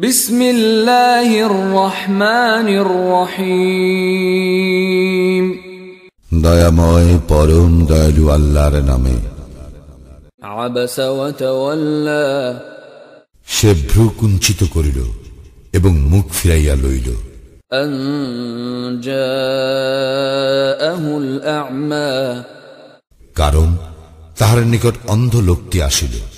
বিসমিল্লাহির রহমানির রহিম। দয়াময় পরম দয়ালু আল্লাহর নামে। আবাসা ওয়া তাওয়াল্লা। সে ভ্রু কুঞ্চিত করিল এবং মুখ ফিরাইয়া লইল। কারণ তাহার নিকট অন্ধ লোকটি আসিল।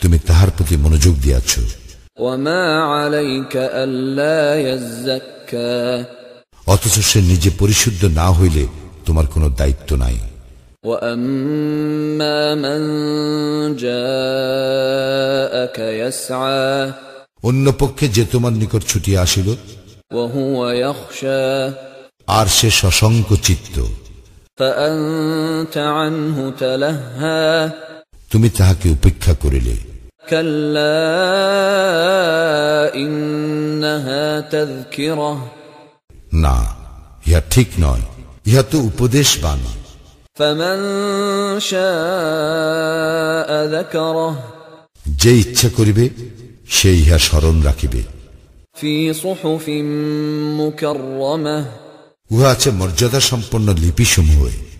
তুমি তাহার প্রতি মনোযোগ দিয়াছ। অথচ সে নিজে পরিশুদ্ধ না হইলে তোমার কোনো দায়িত্ব নাই। অন্য পক্ষে যে তোমার নিকট ছুটি আসিল আর সে সশঙ্ক চিত্ত তুমি তাহাকে উপেক্ষা করিলে। না ইহা ঠিক নয় ইহা তো উপদেশ বাণী যে ইচ্ছা করিবে সে ইহা স্মরণ রাখিবে। উহা আছে মর্যাদা সম্পন্ন লিপি সমূহে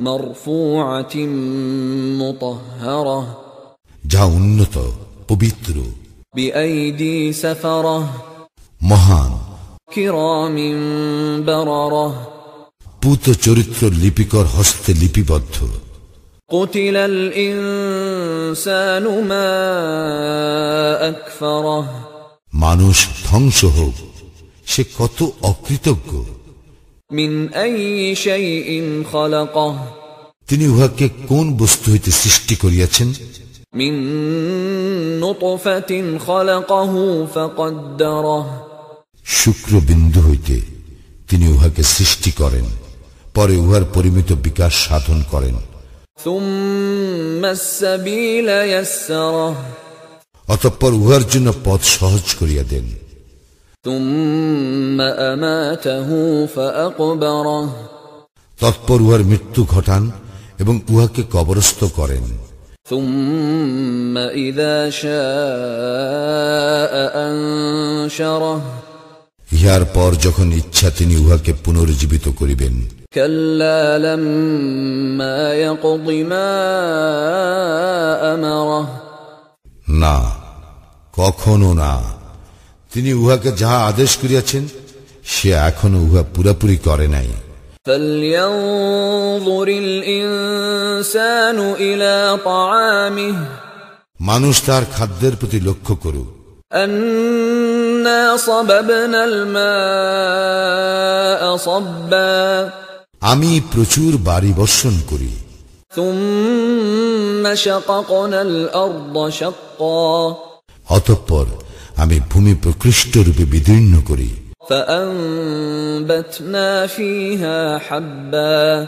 মরফুআতিম মুতাহহারা যাহা উন্নত পবিত্র بأيدي سفرة মহান كرام بررة পুত চরিত্র লিপিকর হস্তে লিপিবদ্ধ قتل الإنسان ما أكفره মানুষ ধ্বংস হোক সে কত অকৃতজ্ঞ من أي شيء خلقه তিনি উহাকে কোন বস্তু হইতে সৃষ্টি করিয়াছেন من نطفة خلقه فقدره শুক্রবিন্দু হইতে তিনি উহাকে সৃষ্টি করেন পরে উহার পরিমিত বিকাশ সাধন করেন ثم السبيل يسره অতঃপর উহার জন্য পথ সহজ করিয়া দেন ثم أماته فأقبره তৎপর উহার মৃত্যু ঘটান এবং উহাকে কবরস্থ করেন ثم إذا شاء أنشره ইহার পর যখন ইচ্ছা তিনি উহাকে পুনরুজ্জীবিত করিবেন كلا لما يقض ما أمره না কখনো না তিনি উহাকে যাহা আদেশ করিয়াছেন সে এখনো উহা পুরাপুরি করে নাই فلينظر الإنسان إلى طعامه মানুষ তার খাদ্যের প্রতি লক্ষ্য করুক أنا صببنا الماء صبا আমি প্রচুর বাড়ি বর্ষণ করি ثم شققنا الأرض شقا অতঃপর আমি ভূমি প্রকৃষ্ট রূপে বিদীর্ণ করি فأنبتنا فيها حبا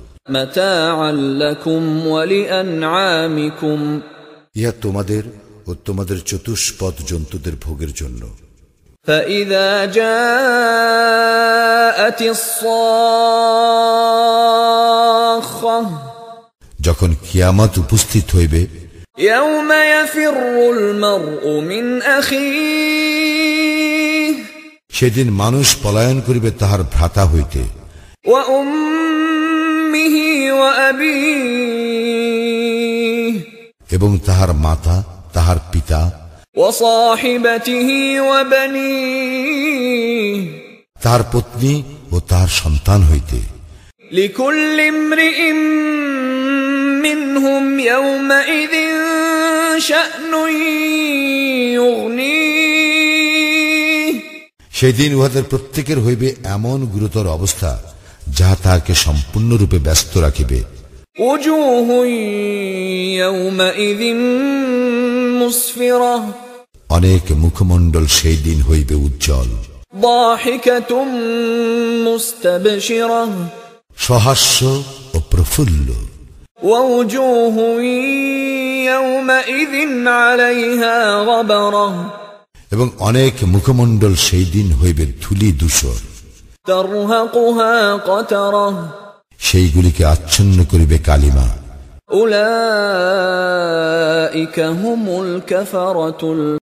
ইহা তোমাদের ও তোমাদের চতুষ্পদ জন্তুদের ভোগের জন্য فإذا جاءت الصاخة যখন কিয়ামত উপস্থিত হইবে يوم يفر المرء من أخيه সেদিন মানুষ পলায়ন করিবে তাহার ভ্রাতা হইতে وأمه এবং তাহার মাতা তাহার পিতা ওয়া সাহিবাতিহি ওয়া তার পত্নী ও তার সন্তান হইতে। সেদিন উহাদের প্রত্যেকের হইবে এমন গুরুতর অবস্থা। যাহা তাহাকে সম্পূর্ণরূপে ব্যস্ত রাখিবে। অনেক মুখমণ্ডল সেই দিন হইবে উজ্জ্বল। সহাস্য ও প্রফুল্ল। এবং অনেক মুখমণ্ডল সেই দিন হইবে ধুলি দূষণ ترهقها قترة. شيء يقولك أتشن كريبة كلمة أولئك هم الكفرة